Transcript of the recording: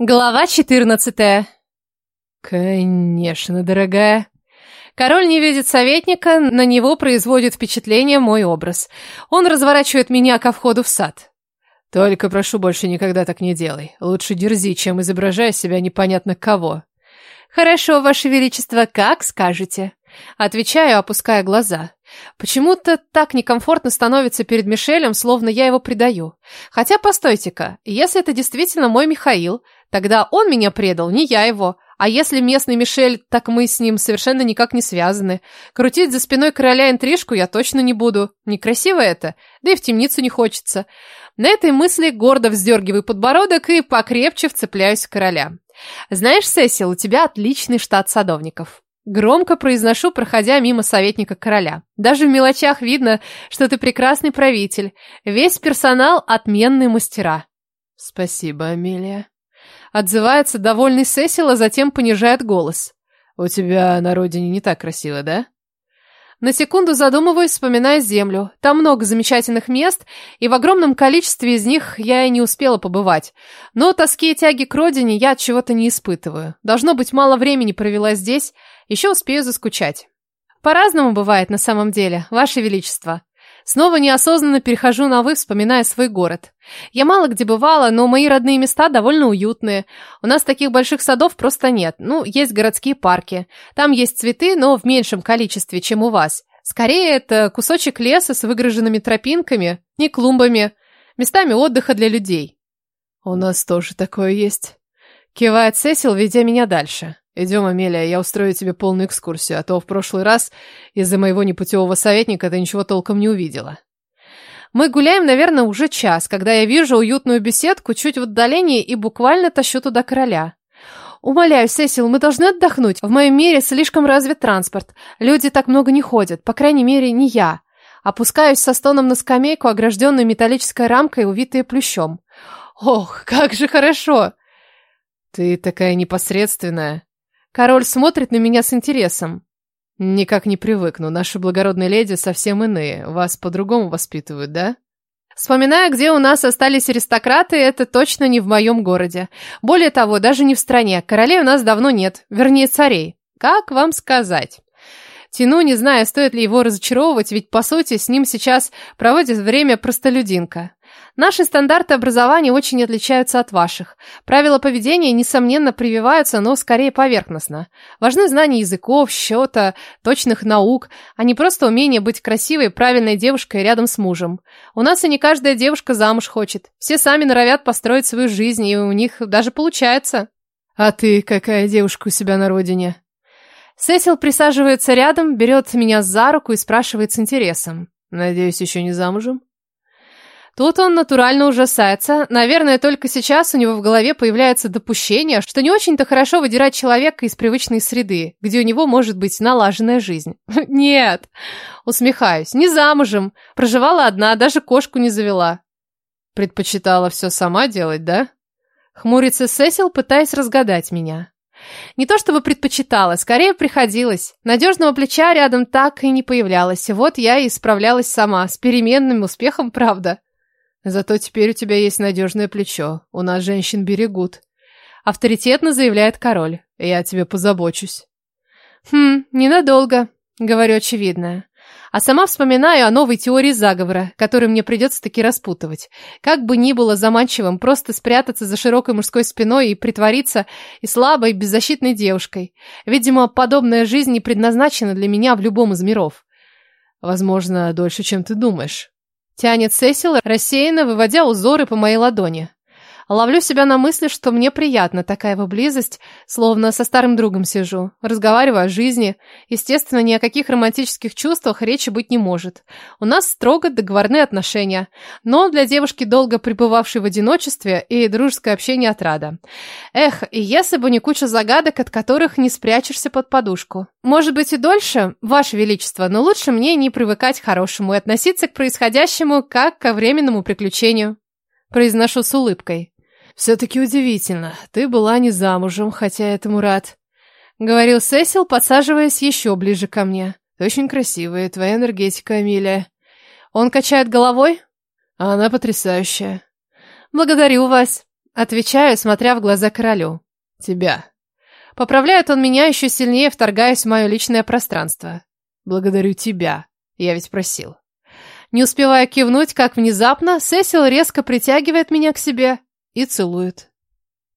Глава 14. Конечно, дорогая. Король не видит советника, на него производит впечатление мой образ. Он разворачивает меня ко входу в сад. Только прошу, больше никогда так не делай. Лучше дерзи, чем изображая себя непонятно кого. Хорошо, ваше величество, как скажете. Отвечаю, опуская глаза. Почему-то так некомфортно становится перед Мишелем, словно я его предаю. Хотя, постойте-ка, если это действительно мой Михаил, тогда он меня предал, не я его. А если местный Мишель, так мы с ним совершенно никак не связаны. Крутить за спиной короля интрижку я точно не буду. Некрасиво это, да и в темницу не хочется. На этой мысли гордо вздергиваю подбородок и покрепче вцепляюсь в короля. Знаешь, Сесил, у тебя отличный штат садовников. Громко произношу, проходя мимо советника короля. Даже в мелочах видно, что ты прекрасный правитель. Весь персонал – отменные мастера. Спасибо, Амелия. Отзывается довольный Сесил, а затем понижает голос. У тебя на родине не так красиво, да? На секунду задумываюсь, вспоминая землю. Там много замечательных мест, и в огромном количестве из них я и не успела побывать. Но тоски и тяги к родине я от чего-то не испытываю. Должно быть, мало времени провела здесь, еще успею заскучать. По-разному бывает на самом деле, Ваше Величество. Снова неосознанно перехожу на «вы», вспоминая свой город. Я мало где бывала, но мои родные места довольно уютные. У нас таких больших садов просто нет. Ну, есть городские парки. Там есть цветы, но в меньшем количестве, чем у вас. Скорее, это кусочек леса с выгроженными тропинками, не клумбами, местами отдыха для людей. У нас тоже такое есть. Кивает Сесил, ведя меня дальше. Идем, Амелия, я устрою тебе полную экскурсию, а то в прошлый раз из-за моего непутевого советника ты ничего толком не увидела. Мы гуляем, наверное, уже час, когда я вижу уютную беседку чуть в отдалении и буквально тащу туда короля. Умоляю, Сесил, мы должны отдохнуть. В моем мире слишком развит транспорт. Люди так много не ходят, по крайней мере, не я. Опускаюсь со стоном на скамейку, огражденную металлической рамкой, увитой плющом. Ох, как же хорошо! Ты такая непосредственная. Король смотрит на меня с интересом. Никак не привыкну. Наши благородные леди совсем иные. Вас по-другому воспитывают, да? Вспоминая, где у нас остались аристократы, это точно не в моем городе. Более того, даже не в стране. Королей у нас давно нет. Вернее, царей. Как вам сказать? Тяну, не зная, стоит ли его разочаровывать, ведь, по сути, с ним сейчас проводит время простолюдинка. Наши стандарты образования очень отличаются от ваших. Правила поведения, несомненно, прививаются, но скорее поверхностно. Важны знания языков, счета, точных наук, а не просто умение быть красивой, правильной девушкой рядом с мужем. У нас и не каждая девушка замуж хочет. Все сами норовят построить свою жизнь, и у них даже получается. А ты какая девушка у себя на родине? Сесил присаживается рядом, берет меня за руку и спрашивает с интересом. Надеюсь, еще не замужем? Тут он натурально ужасается. Наверное, только сейчас у него в голове появляется допущение, что не очень-то хорошо выдирать человека из привычной среды, где у него может быть налаженная жизнь. Нет, усмехаюсь, не замужем. Проживала одна, даже кошку не завела. Предпочитала все сама делать, да? Хмурится Сесил, пытаясь разгадать меня. Не то чтобы предпочитала, скорее приходилось. Надежного плеча рядом так и не появлялось. Вот я и справлялась сама, с переменным успехом, правда. Зато теперь у тебя есть надежное плечо. У нас женщин берегут. Авторитетно заявляет король. Я о тебе позабочусь. Хм, ненадолго, говорю очевидное. А сама вспоминаю о новой теории заговора, которую мне придется таки распутывать. Как бы ни было заманчивым просто спрятаться за широкой мужской спиной и притвориться и слабой, беззащитной девушкой. Видимо, подобная жизнь не предназначена для меня в любом из миров. Возможно, дольше, чем ты думаешь. Тянет Сесил, рассеянно выводя узоры по моей ладони. Ловлю себя на мысли, что мне приятна такая его близость, словно со старым другом сижу. Разговариваю о жизни. Естественно, ни о каких романтических чувствах речи быть не может. У нас строго договорные отношения. Но для девушки, долго пребывавшей в одиночестве, и дружеское общение отрада. Эх, и если бы не куча загадок, от которых не спрячешься под подушку. Может быть и дольше, Ваше Величество, но лучше мне не привыкать к хорошему и относиться к происходящему как ко временному приключению. Произношу с улыбкой. «Все-таки удивительно. Ты была не замужем, хотя этому рад», — говорил Сесил, подсаживаясь еще ближе ко мне. «Ты очень красивая, твоя энергетика, Амилия». Он качает головой? А она потрясающая. «Благодарю вас». Отвечаю, смотря в глаза королю. Тебя. Поправляет он меня еще сильнее, вторгаясь в мое личное пространство. Благодарю тебя. Я ведь просил. Не успевая кивнуть, как внезапно Сесил резко притягивает меня к себе и целует.